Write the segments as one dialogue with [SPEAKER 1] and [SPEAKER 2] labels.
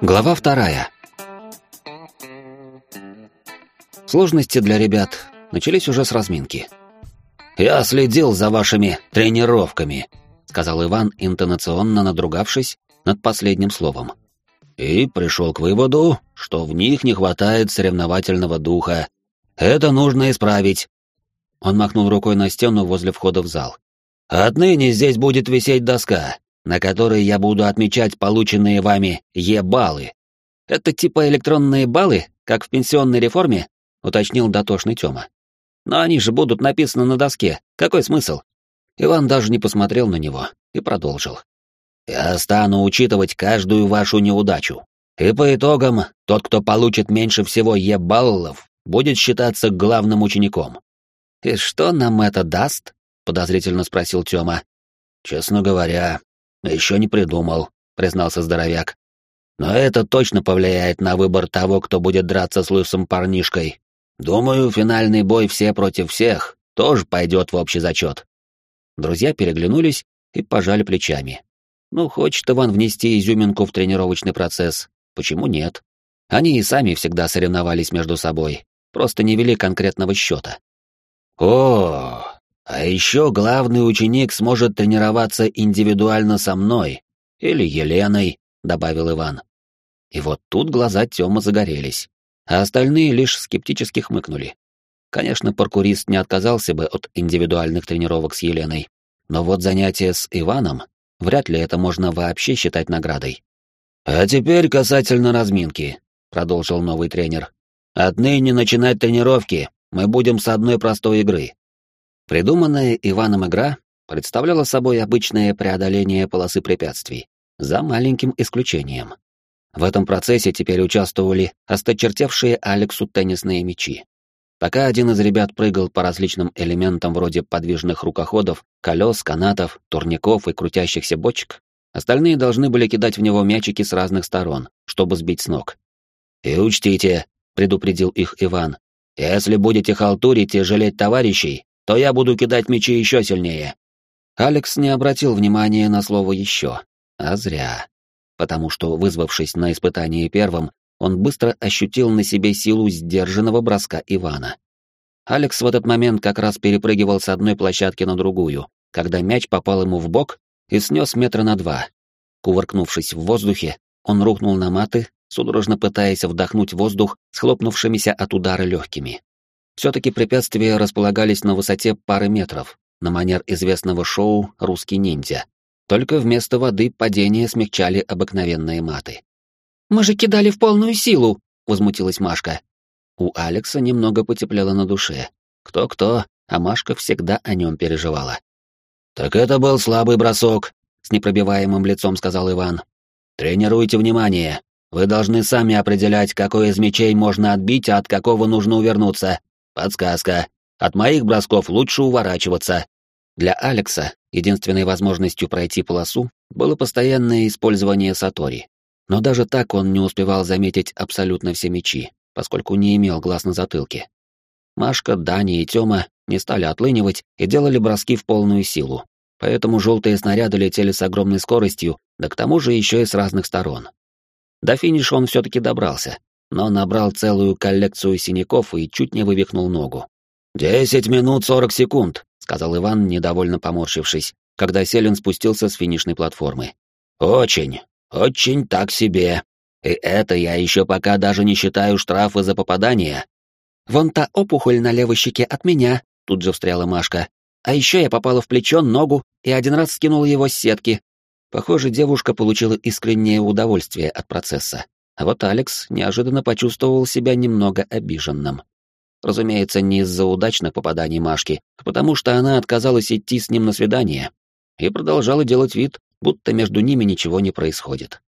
[SPEAKER 1] Глава вторая. Сложности для ребят начались уже с разминки. «Я следил за вашими тренировками», — сказал Иван, интонационно надругавшись над последним словом. «И пришел к выводу, что в них не хватает соревновательного духа. Это нужно исправить». Он махнул рукой на стену возле входа в зал. «Отныне здесь будет висеть доска, на которой я буду отмечать полученные вами Е-баллы. Это типа электронные баллы, как в пенсионной реформе?» — уточнил дотошный Тёма. «Но они же будут написаны на доске. Какой смысл?» Иван даже не посмотрел на него и продолжил. «Я стану учитывать каждую вашу неудачу. И по итогам, тот, кто получит меньше всего Е-баллов, будет считаться главным учеником». «И что нам это даст?» — подозрительно спросил Тёма. «Честно говоря, еще не придумал», — признался здоровяк. «Но это точно повлияет на выбор того, кто будет драться с лысым парнишкой, Думаю, финальный бой все против всех тоже пойдет в общий зачет. Друзья переглянулись и пожали плечами. Ну, хочет Иван внести изюминку в тренировочный процесс. Почему нет? Они и сами всегда соревновались между собой, просто не вели конкретного счета. О, а еще главный ученик сможет тренироваться индивидуально со мной или Еленой, добавил Иван. И вот тут глаза Тёмы загорелись а остальные лишь скептически хмыкнули. Конечно, паркурист не отказался бы от индивидуальных тренировок с Еленой, но вот занятие с Иваном вряд ли это можно вообще считать наградой. «А теперь касательно разминки», — продолжил новый тренер. «Отныне начинать тренировки мы будем с одной простой игры». Придуманная Иваном игра представляла собой обычное преодоление полосы препятствий, за маленьким исключением. В этом процессе теперь участвовали осточертевшие Алексу теннисные мячи. Пока один из ребят прыгал по различным элементам вроде подвижных рукоходов, колес, канатов, турников и крутящихся бочек, остальные должны были кидать в него мячики с разных сторон, чтобы сбить с ног. «И учтите», — предупредил их Иван, — «если будете халтурить и жалеть товарищей, то я буду кидать мячи еще сильнее». Алекс не обратил внимания на слово «еще», а зря потому что, вызвавшись на испытание первым, он быстро ощутил на себе силу сдержанного броска Ивана. Алекс в этот момент как раз перепрыгивал с одной площадки на другую, когда мяч попал ему в бок и снес метра на два. Кувыркнувшись в воздухе, он рухнул на маты, судорожно пытаясь вдохнуть воздух схлопнувшимися от удара легкими. Все-таки препятствия располагались на высоте пары метров, на манер известного шоу «Русский ниндзя», только вместо воды падение смягчали обыкновенные маты. «Мы же кидали в полную силу!» — возмутилась Машка. У Алекса немного потеплело на душе. Кто-кто, а Машка всегда о нем переживала. «Так это был слабый бросок», — с непробиваемым лицом сказал Иван. «Тренируйте внимание. Вы должны сами определять, какой из мечей можно отбить, а от какого нужно увернуться. Подсказка. От моих бросков лучше уворачиваться». Для Алекса Единственной возможностью пройти полосу было постоянное использование Сатори. Но даже так он не успевал заметить абсолютно все мечи, поскольку не имел глаз на затылке. Машка, Дани и Тёма не стали отлынивать и делали броски в полную силу, поэтому желтые снаряды летели с огромной скоростью, да к тому же еще и с разных сторон. До финиша он все-таки добрался, но набрал целую коллекцию синяков и чуть не вывихнул ногу. «Десять минут сорок секунд», сказал Иван, недовольно поморщившись, когда Селин спустился с финишной платформы. Очень, очень так себе. И это я еще пока даже не считаю штрафы за попадание. Вон та опухоль на левой щеке от меня, тут же встряла Машка. А еще я попала в плечо, ногу и один раз скинула его с сетки. Похоже, девушка получила искреннее удовольствие от процесса. А вот Алекс неожиданно почувствовал себя немного обиженным. Разумеется, не из-за удачных попаданий Машки, а потому что она отказалась идти с ним на свидание и продолжала делать вид, будто между ними ничего не происходит.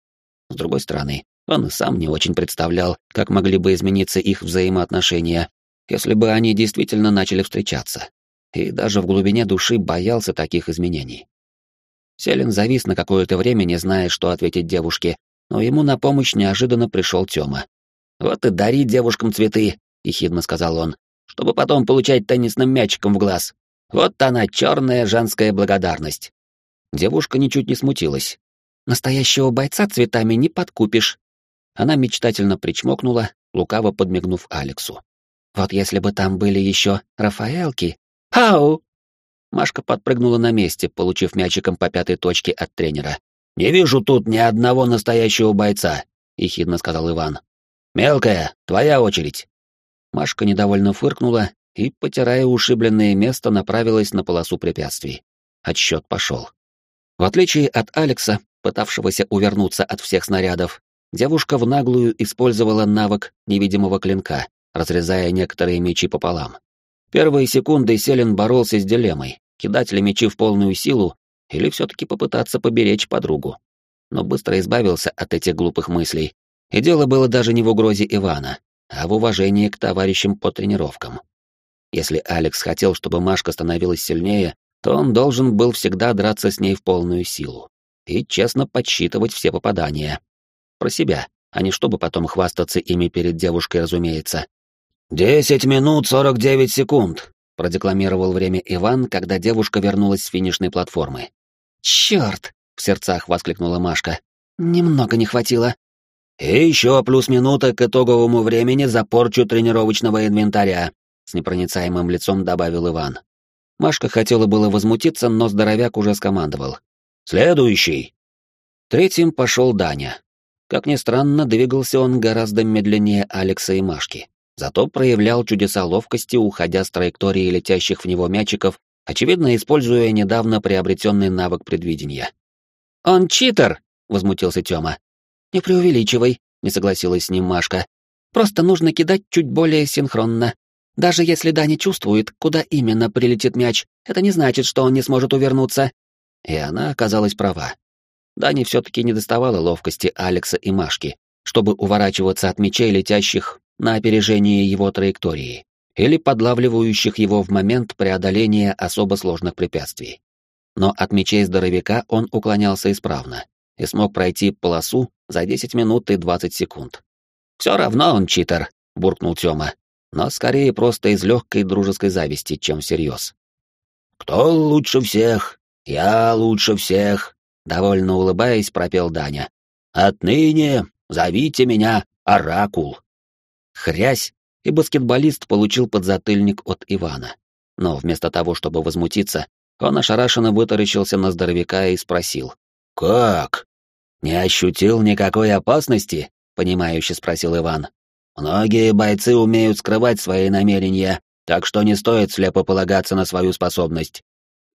[SPEAKER 1] С другой стороны, он сам не очень представлял, как могли бы измениться их взаимоотношения, если бы они действительно начали встречаться. И даже в глубине души боялся таких изменений. Селин завис на какое-то время, не зная, что ответить девушке, но ему на помощь неожиданно пришел Тёма. «Вот и дари девушкам цветы, — ехидно сказал он, — чтобы потом получать теннисным мячиком в глаз. Вот она, черная женская благодарность. Девушка ничуть не смутилась.
[SPEAKER 2] Настоящего бойца цветами не подкупишь. Она мечтательно причмокнула, лукаво подмигнув Алексу. Вот если бы там были еще Рафаэлки. Ау! Машка подпрыгнула на месте, получив мячиком по пятой точке от тренера.
[SPEAKER 1] «Не вижу тут ни одного настоящего бойца», — ехидно сказал Иван. «Мелкая, твоя очередь».
[SPEAKER 2] Машка недовольно фыркнула и, потирая ушибленное место, направилась на полосу препятствий. Отсчет пошел. В отличие от Алекса, пытавшегося увернуться от всех снарядов, девушка в наглую использовала навык невидимого клинка, разрезая некоторые мечи пополам. Первые секунды Селин боролся с дилеммой, кидать ли мечи в полную силу или все-таки попытаться поберечь подругу. Но быстро избавился от этих глупых мыслей, и дело было даже не в угрозе Ивана, а в уважении к товарищам по тренировкам. Если Алекс хотел, чтобы Машка становилась сильнее, то он должен был всегда драться с ней в полную силу и честно подсчитывать все попадания. Про себя, а не чтобы потом хвастаться ими перед девушкой, разумеется.
[SPEAKER 1] «Десять минут сорок девять секунд», —
[SPEAKER 2] продекламировал время Иван, когда девушка вернулась с финишной платформы. «Черт!» — в сердцах воскликнула Машка. «Немного не хватило».
[SPEAKER 1] «И еще плюс минута к итоговому времени за порчу тренировочного инвентаря», — с непроницаемым лицом добавил Иван.
[SPEAKER 2] Машка хотела было возмутиться, но здоровяк уже скомандовал.
[SPEAKER 1] «Следующий!»
[SPEAKER 2] Третьим пошел Даня. Как ни странно, двигался он гораздо медленнее Алекса и Машки. Зато проявлял чудеса ловкости, уходя с траектории летящих в него мячиков, очевидно, используя недавно приобретенный навык предвидения. «Он читер!» — возмутился Тёма. «Не преувеличивай», — не согласилась с ним Машка. «Просто нужно кидать чуть более синхронно. Даже если Дани чувствует, куда именно прилетит мяч, это не значит, что он не сможет увернуться». И она оказалась права. Дани все-таки не доставала ловкости Алекса и Машки, чтобы уворачиваться от мячей, летящих на опережение его траектории или подлавливающих его в момент преодоления особо сложных препятствий. Но от мечей здоровяка он уклонялся исправно и смог пройти полосу за 10 минут и 20 секунд. «Все равно он читер», — буркнул Тёма, но скорее просто из легкой дружеской зависти, чем всерьез.
[SPEAKER 1] «Кто лучше всех? Я лучше всех», —
[SPEAKER 2] довольно улыбаясь, пропел Даня.
[SPEAKER 1] «Отныне зовите меня Оракул».
[SPEAKER 2] Хрясь, и баскетболист получил подзатыльник от Ивана. Но вместо того, чтобы возмутиться, он ошарашенно вытаращился на здоровяка и спросил.
[SPEAKER 1] «Как?
[SPEAKER 2] Не ощутил никакой опасности?» — понимающе спросил Иван.
[SPEAKER 1] «Многие бойцы умеют скрывать свои намерения, так что не стоит слепо полагаться на свою способность.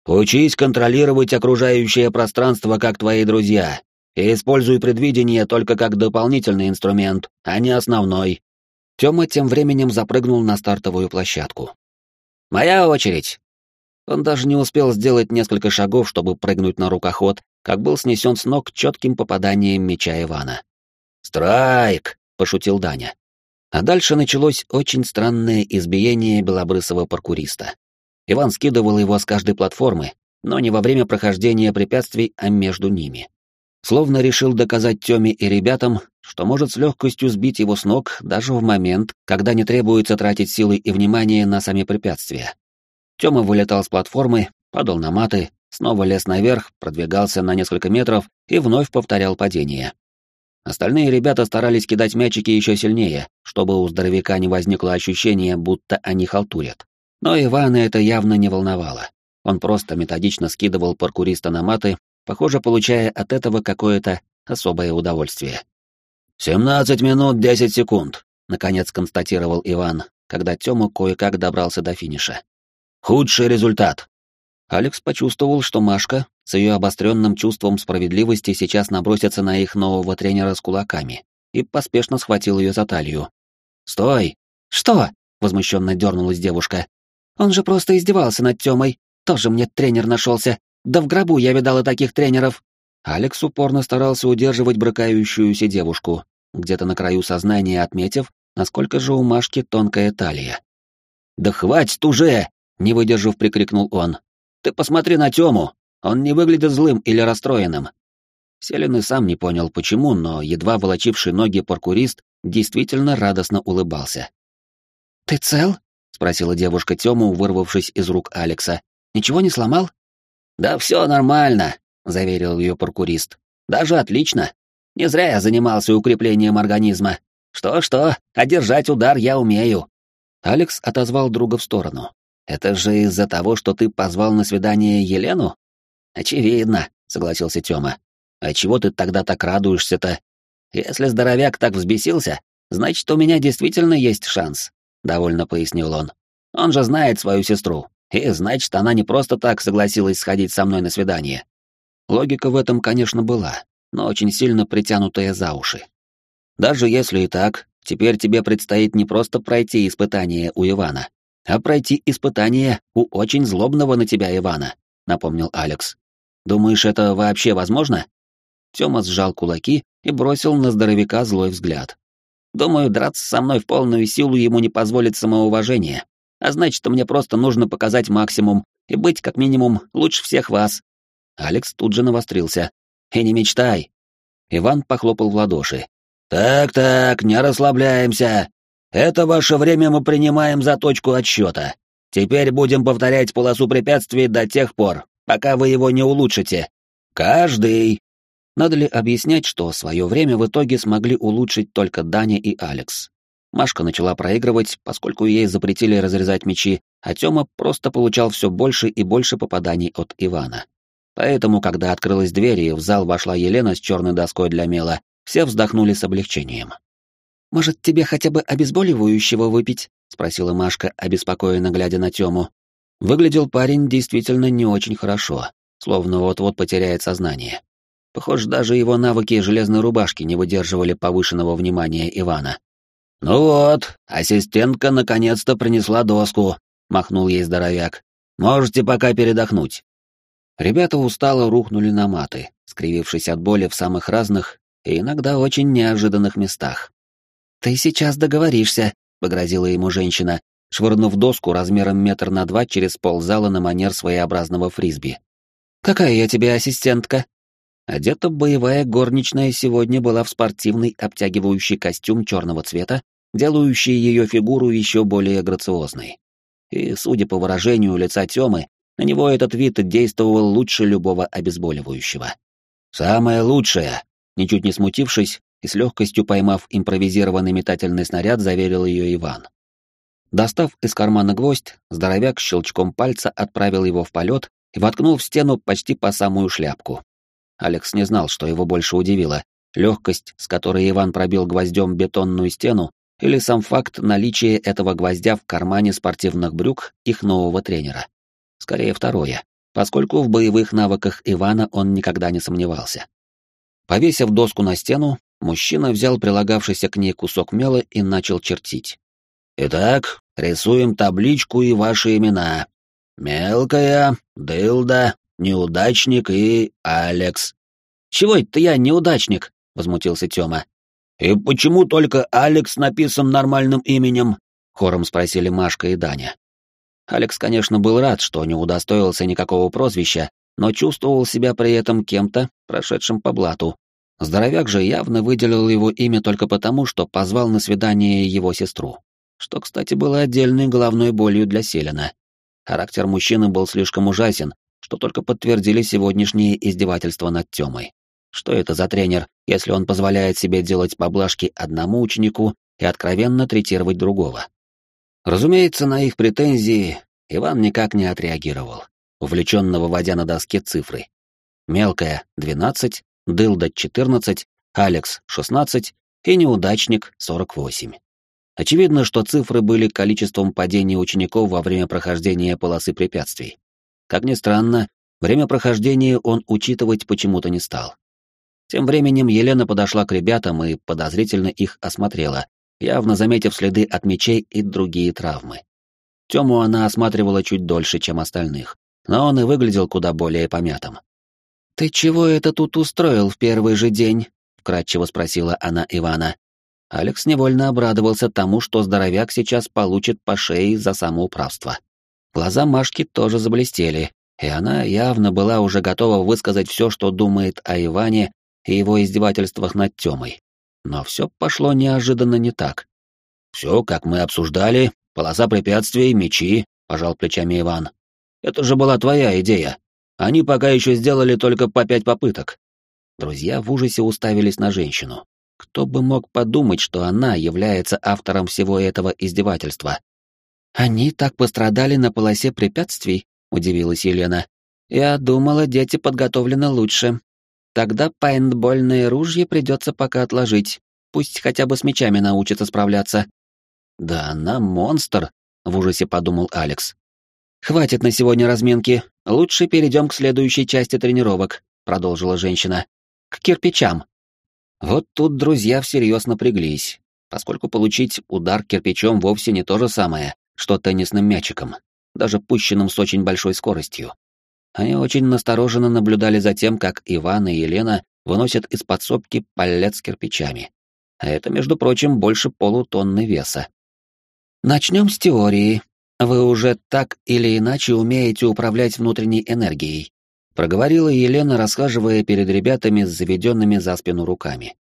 [SPEAKER 1] Учись контролировать окружающее пространство, как твои друзья, и используй предвидение только как дополнительный инструмент, а не основной.
[SPEAKER 2] Тёма тем временем запрыгнул на стартовую площадку. «Моя очередь!» Он даже не успел сделать несколько шагов, чтобы прыгнуть на рукоход, как был снесен с ног четким попаданием меча Ивана.
[SPEAKER 1] «Страйк!»
[SPEAKER 2] — пошутил Даня. А дальше началось очень странное избиение белобрысого паркуриста. Иван скидывал его с каждой платформы, но не во время прохождения препятствий, а между ними. Словно решил доказать Тёме и ребятам, что может с легкостью сбить его с ног даже в момент, когда не требуется тратить силы и внимание на сами препятствия. Тёма вылетал с платформы, падал на маты, снова лез наверх, продвигался на несколько метров и вновь повторял падение. Остальные ребята старались кидать мячики еще сильнее, чтобы у здоровяка не возникло ощущения, будто они халтурят. Но Ивана это явно не волновало. Он просто методично скидывал паркуриста на маты, похоже, получая от этого какое-то особое удовольствие.
[SPEAKER 1] «Семнадцать минут десять секунд», —
[SPEAKER 2] наконец констатировал Иван, когда Тёма кое-как добрался до финиша.
[SPEAKER 1] «Худший результат».
[SPEAKER 2] Алекс почувствовал, что Машка с ее обостренным чувством справедливости сейчас набросится на их нового тренера с кулаками, и поспешно схватил ее за талию. «Стой!» «Что?» — возмущенно дернулась девушка. «Он же просто издевался над Тёмой. Тоже мне тренер нашелся. Да в гробу я видала таких тренеров». Алекс упорно старался удерживать брыкающуюся девушку, где-то на краю сознания отметив, насколько же у Машки тонкая талия.
[SPEAKER 1] «Да хватит уже!» — не выдержав, прикрикнул он. «Ты посмотри на Тему! Он не выглядит злым или расстроенным!»
[SPEAKER 2] Селин и сам не понял, почему, но едва волочивший ноги паркурист действительно радостно улыбался. «Ты цел?» — спросила девушка Тему, вырвавшись из рук Алекса. «Ничего не сломал?»
[SPEAKER 1] «Да все нормально»,
[SPEAKER 2] заверил ее паркурист.
[SPEAKER 1] Даже отлично. Не зря я занимался укреплением организма. Что-что, одержать удар я умею. Алекс отозвал друга в сторону. Это же из-за того, что ты позвал на свидание Елену? Очевидно, согласился Тёма. А чего ты тогда так радуешься-то? Если здоровяк так взбесился, значит, у меня действительно есть шанс, довольно пояснил он. Он же знает свою сестру, и значит, она не просто так согласилась сходить со мной на свидание. Логика в этом, конечно, была, но очень сильно притянутая за уши. Даже если и так, теперь тебе предстоит не просто пройти испытание у Ивана, а пройти испытание у очень злобного на тебя Ивана, напомнил Алекс. Думаешь, это вообще возможно? Тёма сжал кулаки и бросил на здоровяка злой взгляд. Думаю, драться со мной в полную силу ему не позволит самоуважение. А значит, мне просто нужно показать максимум и быть, как минимум, лучше всех вас. Алекс тут же навострился. И не мечтай. Иван похлопал в ладоши. Так-так, не расслабляемся. Это ваше время мы принимаем за точку отсчета. Теперь будем повторять полосу препятствий до тех пор, пока вы его не улучшите. Каждый. Надо ли объяснять, что свое время в итоге смогли улучшить только Даня и Алекс? Машка начала проигрывать, поскольку ей запретили разрезать мечи, а Тёма просто получал все больше и больше попаданий от Ивана. Поэтому, когда открылась дверь и в зал вошла Елена с черной доской для мела, все вздохнули с облегчением. «Может, тебе хотя бы обезболивающего выпить?» — спросила Машка, обеспокоенно глядя на Тёму. Выглядел парень действительно не очень хорошо, словно вот-вот потеряет сознание. Похоже, даже его навыки железной рубашки не выдерживали повышенного внимания Ивана. «Ну вот, ассистентка наконец-то принесла доску», — махнул ей здоровяк. «Можете пока передохнуть». Ребята устало рухнули на маты, скривившись от боли в самых разных и иногда очень неожиданных местах. «Ты сейчас договоришься», — погрозила ему женщина, швырнув доску размером метр на два через пол зала на манер своеобразного фрисби. «Какая я тебе ассистентка?» Одета боевая горничная сегодня была в спортивный обтягивающий костюм черного цвета, делающий ее фигуру еще более грациозной. И, судя по выражению лица Темы, на него этот вид действовал лучше любого обезболивающего. «Самое лучшее!» Ничуть не смутившись и с легкостью поймав импровизированный метательный снаряд, заверил ее Иван. Достав из кармана гвоздь, здоровяк щелчком пальца отправил его в полет и воткнул в стену почти по самую шляпку. Алекс не знал, что его больше удивило — легкость, с которой Иван пробил гвоздем бетонную стену, или сам факт наличия этого гвоздя в кармане спортивных брюк их нового тренера. Скорее второе, поскольку в боевых навыках Ивана он никогда не сомневался. Повесив доску на стену, мужчина взял прилагавшийся к ней кусок мела и начал чертить. «Итак, рисуем табличку и ваши имена. Мелкая, Дылда, неудачник и Алекс. Чего это я неудачник? возмутился Тёма. И почему только Алекс написан нормальным именем? хором спросили Машка и Даня. Алекс, конечно, был рад, что не удостоился никакого прозвища, но чувствовал себя при этом кем-то, прошедшим по блату. Здоровяк же явно выделил его имя только потому, что позвал на свидание его сестру. Что, кстати, было отдельной головной болью для Селина. Характер мужчины был слишком ужасен, что только подтвердили сегодняшние издевательства над Тёмой. Что это за тренер, если он позволяет себе делать поблажки одному ученику и откровенно третировать другого? Разумеется, на их претензии Иван никак не отреагировал, увлеченно выводя на доске цифры. Мелкая — 12, Дылда — 14, Алекс — 16 и неудачник — 48. Очевидно, что цифры были количеством падений учеников во время прохождения полосы препятствий. Как ни странно, время прохождения он учитывать почему-то не стал. Тем временем Елена подошла к ребятам и подозрительно их осмотрела, явно заметив следы от мечей и другие травмы. Тему она осматривала чуть дольше, чем остальных, но он и выглядел куда более помятым. «Ты чего это тут устроил в первый же день?» — вкратчиво спросила она Ивана. Алекс невольно обрадовался тому, что здоровяк сейчас получит по шее за самоуправство. Глаза Машки тоже заблестели, и она явно была уже готова высказать все, что думает о Иване и его издевательствах над Тёмой. Но все пошло неожиданно не так. «Все, как мы обсуждали, полоса препятствий, мечи», — пожал плечами Иван. «Это же была твоя идея. Они пока еще сделали только по пять попыток».
[SPEAKER 2] Друзья в ужасе уставились на женщину. Кто бы мог подумать, что она является автором всего этого издевательства? «Они так пострадали на полосе препятствий», — удивилась Елена. «Я думала, дети подготовлены лучше. Тогда пейнтбольные ружья придется пока отложить. Пусть хотя бы с мечами научатся справляться». «Да она монстр», — в ужасе подумал Алекс. «Хватит на сегодня разминки. Лучше перейдем к следующей части тренировок», — продолжила женщина. «К кирпичам». Вот тут друзья всерьез напряглись, поскольку получить удар кирпичом вовсе не то же самое, что теннисным мячиком, даже пущенным с очень большой скоростью. Они очень настороженно наблюдали за тем, как Иван и Елена выносят из подсобки палет с кирпичами. А это, между прочим, больше полутонны веса. Начнем с теории. Вы уже так или иначе умеете управлять внутренней энергией, проговорила Елена, расхаживая перед ребятами с заведенными за спину руками.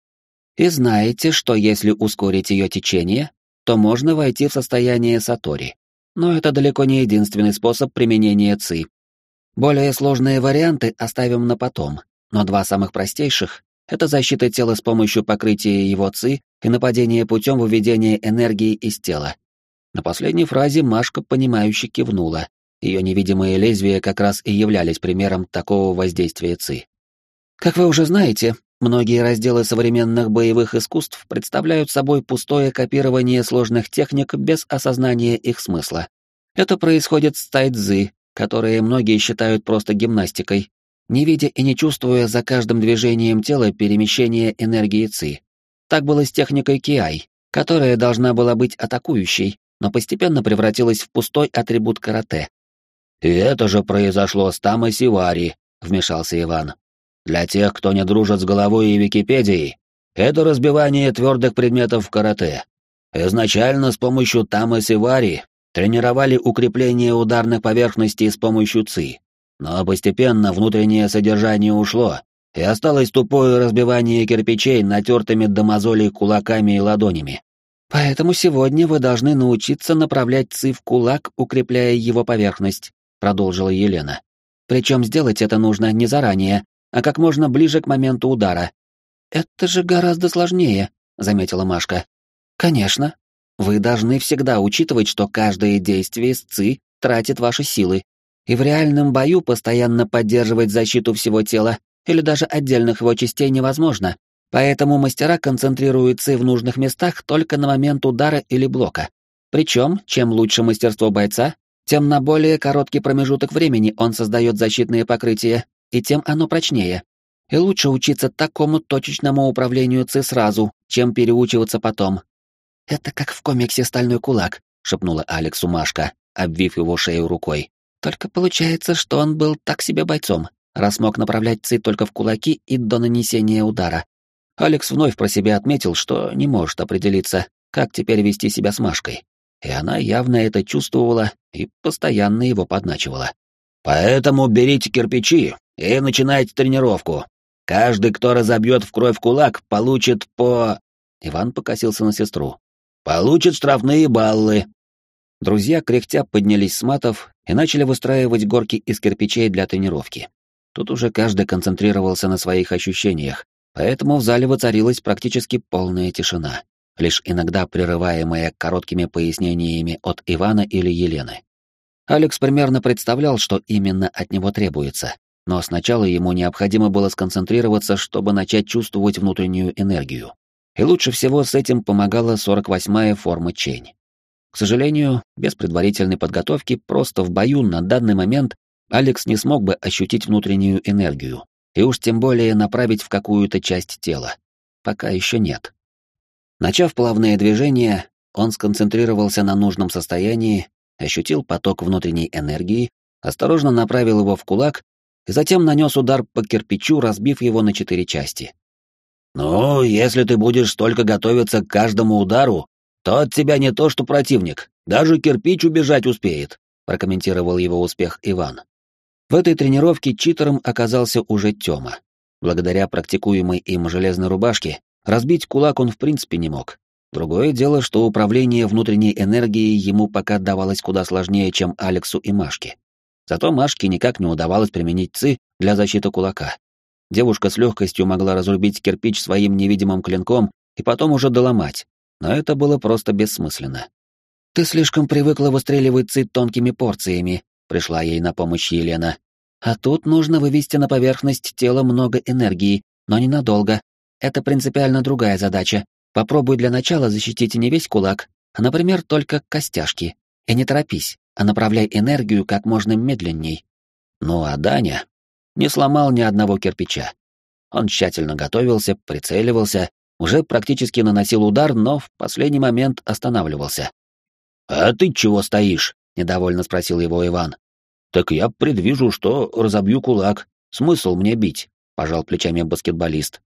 [SPEAKER 2] И знаете, что если ускорить ее течение, то можно войти в состояние сатори. Но это далеко не единственный способ применения ци. Более сложные варианты оставим на потом, но два самых простейших — это защита тела с помощью покрытия его ци и нападение путем выведения энергии из тела. На последней фразе Машка, понимающе кивнула. Ее невидимые лезвия как раз и являлись примером такого воздействия ци. Как вы уже знаете, Многие разделы современных боевых искусств представляют собой пустое копирование сложных техник без осознания их смысла. Это происходит с тайцзы, которые многие считают просто гимнастикой, не видя и не чувствуя за каждым движением тела перемещения энергии ци. Так было с техникой киай, которая должна была быть атакующей, но постепенно превратилась в пустой атрибут карате.
[SPEAKER 1] «И это же произошло с Тамой Сивари», — вмешался Иван. Для тех, кто не дружит с головой и Википедией, это разбивание твердых предметов в карате. Изначально с помощью тамы сивари тренировали укрепление ударных поверхностей с помощью ци, но постепенно внутреннее содержание ушло, и осталось тупое разбивание кирпичей натертыми до мозолей кулаками и ладонями.
[SPEAKER 2] «Поэтому сегодня вы должны научиться направлять ци в кулак, укрепляя его поверхность», — продолжила Елена. «Причем сделать это нужно не заранее, а как можно ближе к моменту удара. «Это же гораздо сложнее», — заметила Машка. «Конечно. Вы должны всегда учитывать, что каждое действие с ЦИ тратит ваши силы, и в реальном бою постоянно поддерживать защиту всего тела или даже отдельных его частей невозможно, поэтому мастера концентрируют ЦИ в нужных местах только на момент удара или блока. Причем, чем лучше мастерство бойца, тем на более короткий промежуток времени он создает защитные покрытия, и тем оно прочнее. И лучше учиться такому точечному управлению ЦИ сразу, чем переучиваться потом. «Это как в комиксе «Стальной кулак», — шепнула Алексу Машка, обвив его шею рукой. «Только получается, что он был так себе бойцом, раз мог направлять ЦИ только в кулаки и до нанесения удара». Алекс вновь про себя отметил, что не может определиться, как теперь вести себя с Машкой. И она явно это чувствовала и постоянно его подначивала.
[SPEAKER 1] «Поэтому берите кирпичи и начинайте тренировку. Каждый, кто разобьет в кровь кулак, получит по...»
[SPEAKER 2] Иван покосился на сестру.
[SPEAKER 1] «Получит штрафные баллы».
[SPEAKER 2] Друзья кряхтя поднялись с матов и начали выстраивать горки из кирпичей для тренировки. Тут уже каждый концентрировался на своих ощущениях, поэтому в зале воцарилась практически полная тишина, лишь иногда прерываемая короткими пояснениями от Ивана или Елены. Алекс примерно представлял, что именно от него требуется, но сначала ему необходимо было сконцентрироваться, чтобы начать чувствовать внутреннюю энергию. И лучше всего с этим помогала 48-я форма Чень. К сожалению, без предварительной подготовки просто в бою на данный момент Алекс не смог бы ощутить внутреннюю энергию, и уж тем более направить в какую-то часть тела. Пока еще нет. Начав плавное движение, он сконцентрировался на нужном состоянии, ощутил поток внутренней энергии, осторожно направил его в кулак и затем нанес удар по кирпичу, разбив его на четыре части.
[SPEAKER 1] «Ну, если ты будешь столько готовиться к каждому удару, то от тебя не то что противник, даже кирпич убежать успеет», прокомментировал его успех Иван.
[SPEAKER 2] В этой тренировке читером оказался уже Тёма. Благодаря практикуемой им железной рубашке разбить кулак он в принципе не мог. Другое дело, что управление внутренней энергией ему пока давалось куда сложнее, чем Алексу и Машке. Зато Машке никак не удавалось применить ЦИ для защиты кулака. Девушка с легкостью могла разрубить кирпич своим невидимым клинком и потом уже доломать, но это было просто бессмысленно. «Ты слишком привыкла выстреливать цит тонкими порциями», — пришла ей на помощь Елена. «А тут нужно вывести на поверхность тела много энергии, но ненадолго. Это принципиально другая задача. Попробуй для начала защитить не весь кулак, а, например, только костяшки. И не торопись, а направляй энергию как можно медленней. Ну а Даня не сломал ни одного кирпича. Он тщательно готовился, прицеливался, уже практически наносил удар, но в последний момент останавливался. «А ты чего стоишь?» — недовольно спросил его Иван. «Так я предвижу, что разобью кулак. Смысл мне бить?» — пожал плечами баскетболист.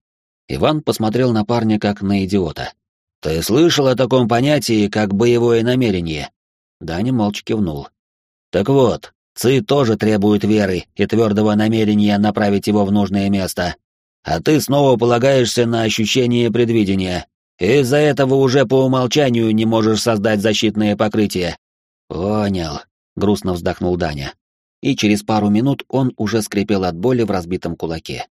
[SPEAKER 2] Иван посмотрел на парня как на идиота. «Ты слышал о таком понятии, как боевое намерение?» Даня молча кивнул. «Так вот, Ци тоже требует веры и твердого намерения направить его в нужное место. А ты снова полагаешься на ощущение предвидения. Из-за этого уже по умолчанию не можешь создать защитное покрытие». «Понял», — грустно вздохнул Даня. И через пару минут он уже скрипел от боли в разбитом кулаке.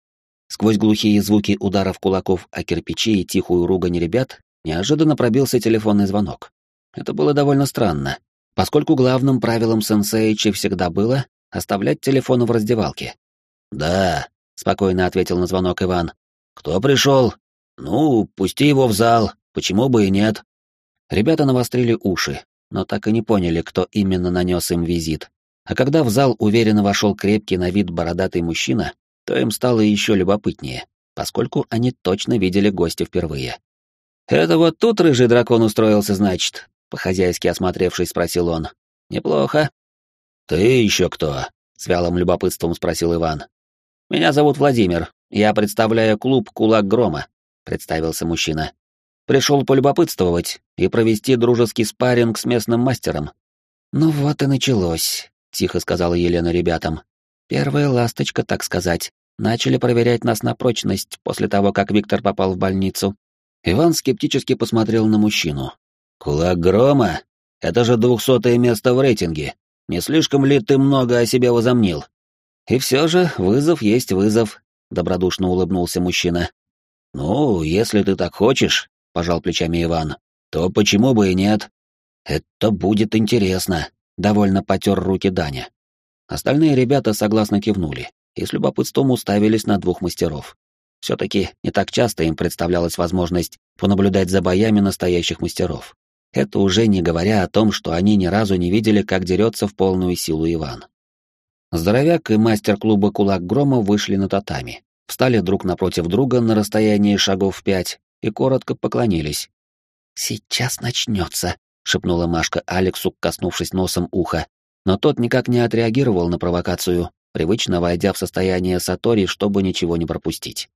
[SPEAKER 2] Сквозь глухие звуки ударов кулаков о кирпичи и тихую ругань ребят неожиданно пробился телефонный звонок. Это было довольно странно, поскольку главным правилом сенсеичи всегда было оставлять телефон в раздевалке. «Да», — спокойно ответил на звонок Иван. «Кто пришел? Ну, пусти его в зал, почему бы и нет?» Ребята навострили уши, но так и не поняли, кто именно нанес им визит. А когда в зал уверенно вошел крепкий на вид бородатый мужчина, то им стало еще любопытнее, поскольку они точно видели гостя впервые. «Это вот тут рыжий дракон устроился, значит?» — по-хозяйски осмотревшись, спросил он. «Неплохо». «Ты еще кто?» — с вялым любопытством спросил Иван. «Меня зовут Владимир. Я представляю клуб «Кулак грома», — представился мужчина. «Пришел полюбопытствовать и провести дружеский спарринг с местным мастером». «Ну вот и началось», — тихо сказала Елена ребятам. «Первая ласточка, так сказать. Начали проверять нас на прочность после того, как Виктор попал в больницу. Иван скептически посмотрел на мужчину. «Кулак грома? Это же двухсотое место в рейтинге. Не слишком ли ты много о себе возомнил?» «И все же вызов есть вызов», — добродушно улыбнулся мужчина. «Ну, если ты так хочешь», — пожал плечами Иван, — «то почему бы и нет?» «Это будет интересно», — довольно потер руки Даня. Остальные ребята согласно кивнули и с любопытством уставились на двух мастеров. Все-таки не так часто им представлялась возможность понаблюдать за боями настоящих мастеров. Это уже не говоря о том, что они ни разу не видели, как дерется в полную силу Иван. Здоровяк и мастер клуба «Кулак Грома» вышли на татами, встали друг напротив друга на расстоянии шагов пять и коротко поклонились. «Сейчас начнется», — шепнула Машка Алексу, коснувшись носом уха, но тот никак не отреагировал на провокацию, привычно войдя в состояние сатори, чтобы ничего не пропустить.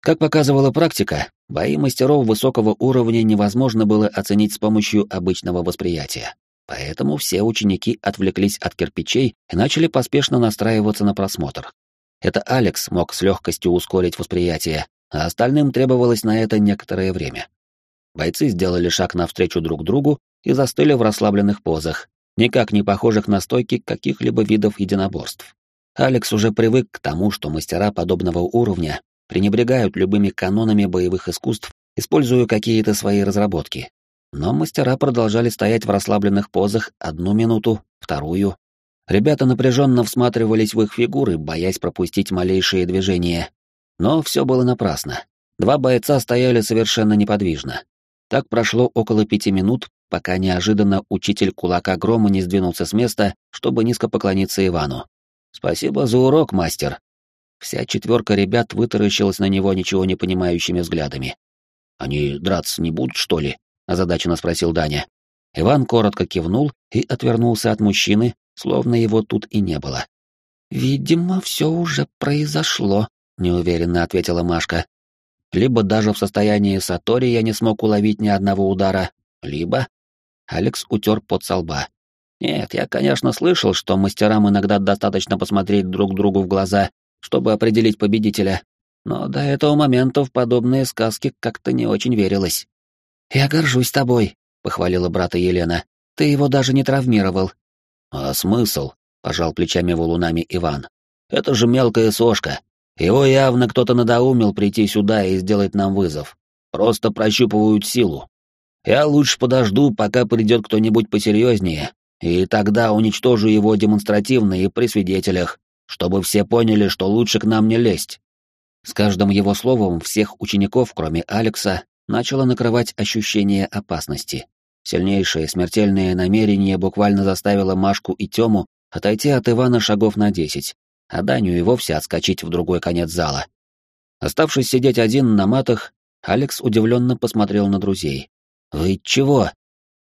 [SPEAKER 2] Как показывала практика, бои мастеров высокого уровня невозможно было оценить с помощью обычного восприятия. Поэтому все ученики отвлеклись от кирпичей и начали поспешно настраиваться на просмотр. Это Алекс мог с легкостью ускорить восприятие, а остальным требовалось на это некоторое время. Бойцы сделали шаг навстречу друг другу и застыли в расслабленных позах, никак не похожих на стойки каких-либо видов единоборств. Алекс уже привык к тому, что мастера подобного уровня пренебрегают любыми канонами боевых искусств, используя какие-то свои разработки. Но мастера продолжали стоять в расслабленных позах одну минуту, вторую. Ребята напряженно всматривались в их фигуры, боясь пропустить малейшие движения. Но все было напрасно. Два бойца стояли совершенно неподвижно. Так прошло около пяти минут, пока неожиданно учитель кулака грома не сдвинулся с места, чтобы низко поклониться Ивану. «Спасибо за урок, мастер», Вся четверка ребят вытаращилась на него ничего не понимающими взглядами. «Они драться не будут, что ли?» — озадаченно спросил Даня. Иван коротко кивнул и отвернулся от мужчины, словно его тут и не было. «Видимо, все уже произошло», — неуверенно ответила Машка. «Либо даже в состоянии Сатори я не смог уловить ни одного удара, либо...» Алекс утер под со лба. «Нет, я, конечно, слышал, что мастерам иногда достаточно посмотреть друг другу в глаза чтобы определить победителя, но до этого момента в подобные сказки как-то не очень верилось. «Я горжусь тобой», — похвалила брата Елена. «Ты его даже не травмировал». «А смысл?» — пожал плечами валунами Иван. «Это же мелкая сошка.
[SPEAKER 1] Его явно кто-то надоумил прийти сюда и сделать нам вызов. Просто прощупывают силу. Я лучше подожду, пока придет кто-нибудь посерьезнее, и тогда уничтожу его демонстративно и при свидетелях, чтобы все поняли, что лучше к нам не лезть. С каждым его словом всех учеников, кроме Алекса, начало накрывать ощущение опасности. Сильнейшее смертельное намерение буквально заставило Машку и Тему отойти от Ивана шагов на десять, а Даню и вовсе отскочить в другой конец зала. Оставшись сидеть один на матах, Алекс удивленно посмотрел на друзей. «Вы чего?»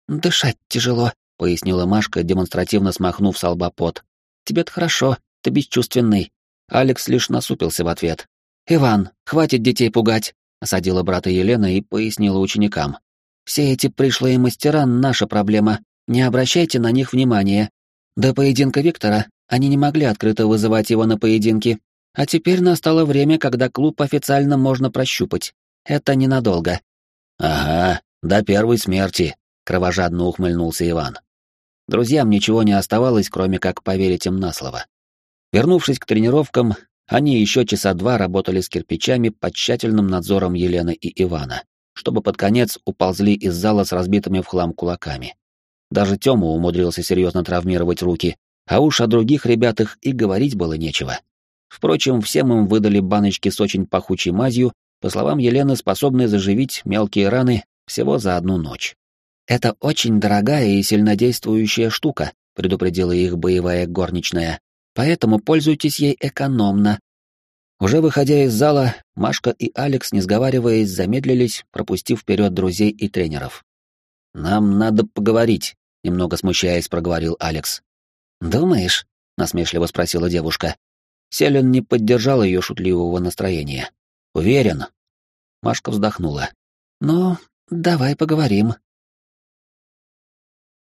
[SPEAKER 2] «Дышать тяжело», — пояснила Машка, демонстративно смахнув с лба пот. «Тебе-то хорошо, ты бесчувственный». Алекс лишь насупился в ответ. «Иван, хватит детей пугать», — осадила брата Елена и пояснила ученикам. «Все эти пришлые мастера — наша проблема, не обращайте на них внимания. До поединка Виктора они не могли открыто вызывать его на поединки, а теперь настало время, когда клуб официально можно прощупать. Это ненадолго».
[SPEAKER 1] «Ага, до первой смерти», — кровожадно ухмыльнулся Иван.
[SPEAKER 2] Друзьям ничего не оставалось, кроме как поверить им на слово. Вернувшись к тренировкам, они еще часа два работали с кирпичами под тщательным надзором Елены и Ивана, чтобы под конец уползли из зала с разбитыми в хлам кулаками. Даже Тёма умудрился серьезно травмировать руки, а уж о других ребятах и говорить было нечего. Впрочем, всем им выдали баночки с очень пахучей мазью, по словам Елены, способные заживить мелкие раны всего за одну ночь. «Это очень дорогая и сильнодействующая штука», предупредила их боевая горничная поэтому пользуйтесь ей экономно. Уже выходя из зала, Машка и Алекс, не сговариваясь, замедлились, пропустив вперед друзей и тренеров.
[SPEAKER 1] «Нам надо поговорить», — немного смущаясь, проговорил Алекс.
[SPEAKER 2] «Думаешь?» — насмешливо спросила девушка. Селен не поддержал ее шутливого настроения.
[SPEAKER 1] «Уверен».
[SPEAKER 2] Машка вздохнула. «Ну, давай поговорим»,